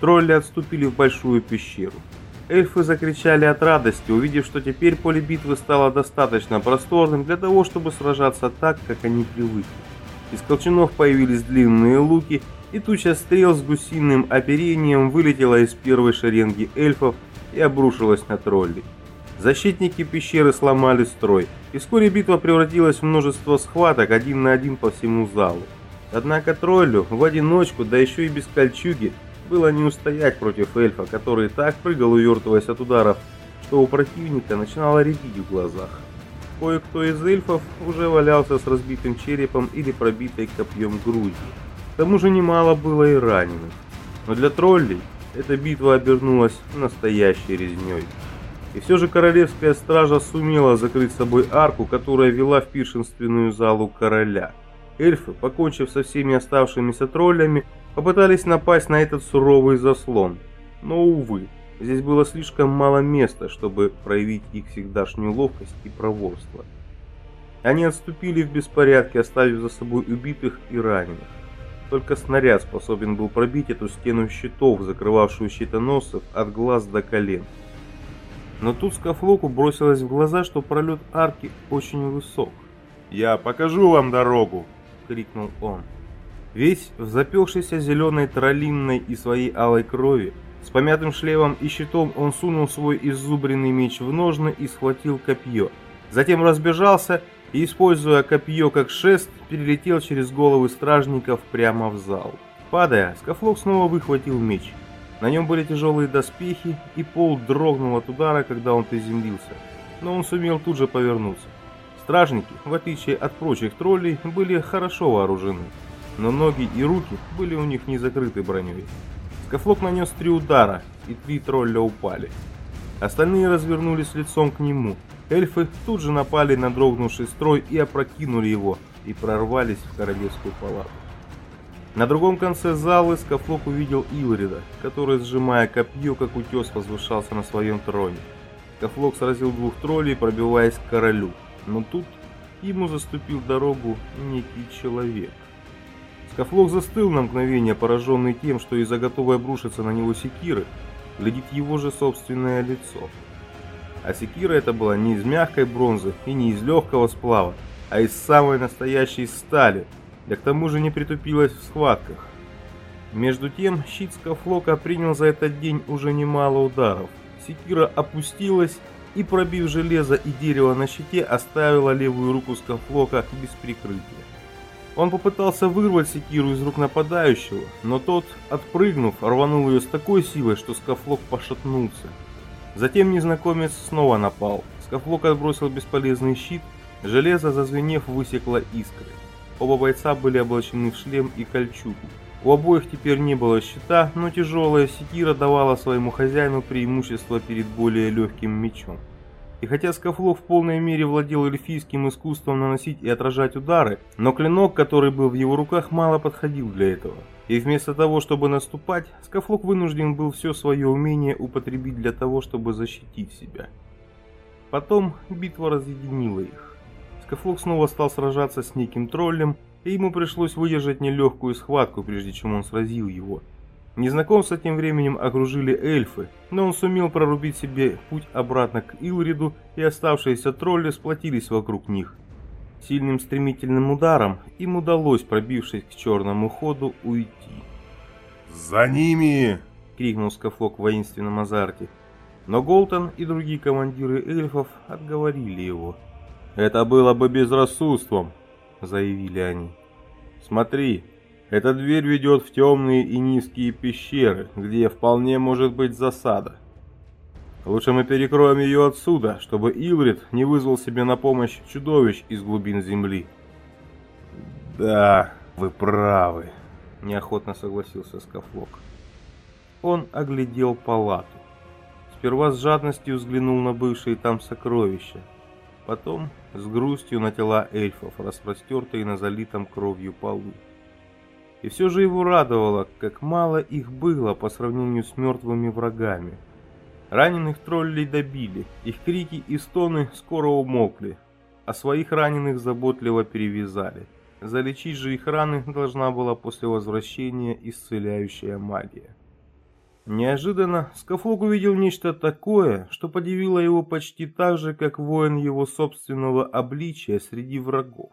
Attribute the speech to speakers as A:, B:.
A: тролли отступили в большую пещеру. Эльфы закричали от радости, увидев, что теперь поле битвы стало достаточно просторным для того, чтобы сражаться так, как они привыкли. Из колчанов появились длинные луки, и туча стрел с гусиным оперением вылетела из первой шеренги эльфов и обрушилась на троллей. Защитники пещеры сломали строй, и вскоре битва превратилась в множество схваток один на один по всему залу. Однако троллю в одиночку, да еще и без кольчуги, было не устоять против эльфа, который так прыгал, увертываясь от ударов, что у противника начинало рябить в глазах. Кое-кто из эльфов уже валялся с разбитым черепом или пробитой копьем груди. К тому же немало было и раненых. Но для троллей эта битва обернулась настоящей резней. И все же королевская стража сумела закрыть собой арку, которая вела в пиршенственную залу короля. Эльфы, покончив со всеми оставшимися троллями, попытались напасть на этот суровый заслон. Но, увы, здесь было слишком мало места, чтобы проявить их всегдашнюю ловкость и проворство. Они отступили в беспорядке, оставив за собой убитых и раненых. Только снаряд способен был пробить эту стену щитов, закрывавшую щитоносцев от глаз до колен. Но тут Скафлоку бросилось в глаза, что пролет арки очень высок. «Я покажу вам дорогу!» — крикнул он. Весь в запекшейся зеленой троллинной и своей алой крови, с помятым шлемом и щитом он сунул свой иззубренный меч в ножны и схватил копье. Затем разбежался и, используя копье как шест, перелетел через головы стражников прямо в зал. Падая, Скафлок снова выхватил меч. На нем были тяжелые доспехи, и пол дрогнул от удара, когда он приземлился. Но он сумел тут же повернуться. Стражники, в отличие от прочих троллей, были хорошо вооружены но ноги и руки были у них не закрыты броней. Скафлок нанес три удара, и три тролля упали. Остальные развернулись лицом к нему. Эльфы тут же напали на дрогнувший строй и опрокинули его, и прорвались в королевскую палату. На другом конце зала Скафлок увидел Илрида, который, сжимая копье, как утес, возвышался на своем троне. Скафлок сразил двух троллей, пробиваясь к королю, но тут ему заступил дорогу некий человек. Скафлок застыл на мгновение, пораженный тем, что из-за готовой обрушиться на него секиры глядит его же собственное лицо. А секира это была не из мягкой бронзы и не из легкого сплава, а из самой настоящей стали, да к тому же не притупилась в схватках. Между тем, щит Скафлока принял за этот день уже немало ударов. Секира опустилась и, пробив железо и дерево на щите, оставила левую руку Скафлока без прикрытия. Он попытался вырвать секиру из рук нападающего, но тот, отпрыгнув, рванул ее с такой силой, что Скафлок пошатнулся. Затем незнакомец снова напал. Скафлок отбросил бесполезный щит, железо, зазвенев, высекло искры. Оба бойца были облачены в шлем и кольчугу. У обоих теперь не было щита, но тяжелая секира давала своему хозяину преимущество перед более легким мечом. И хотя Скафлок в полной мере владел эльфийским искусством наносить и отражать удары, но клинок, который был в его руках, мало подходил для этого. И вместо того, чтобы наступать, Скафлок вынужден был все свое умение употребить для того, чтобы защитить себя. Потом битва разъединила их. Скафлок снова стал сражаться с неким троллем, и ему пришлось выдержать нелегкую схватку, прежде чем он сразил его. Незнакомца тем временем окружили эльфы, но он сумел прорубить себе путь обратно к Илриду, и оставшиеся тролли сплотились вокруг них. Сильным стремительным ударом им удалось, пробившись к черному ходу, уйти.
B: «За ними!»
A: — крикнул Скафлок в воинственном азарте. Но Голтон и другие командиры эльфов отговорили его. «Это было бы безрассудством», — заявили они. «Смотри, эта дверь ведет в темные и низкие пещеры, где вполне может быть засада. Лучше мы перекроем ее отсюда, чтобы Илрид не вызвал себе на помощь чудовищ из глубин земли.
B: Да, вы правы,
A: неохотно согласился Скафлок. Он оглядел палату. Сперва с жадностью взглянул на бывшие там сокровища, потом с грустью на тела эльфов, распростертые на залитом кровью полу. И все же его радовало, как мало их было по сравнению с мертвыми врагами. Раненых троллей добили, их крики и стоны скоро умолкли, а своих раненых заботливо перевязали. Залечить же их раны должна была после возвращения исцеляющая магия. Неожиданно Скафлок увидел нечто такое, что подивило его почти так же, как воин его собственного обличия среди врагов.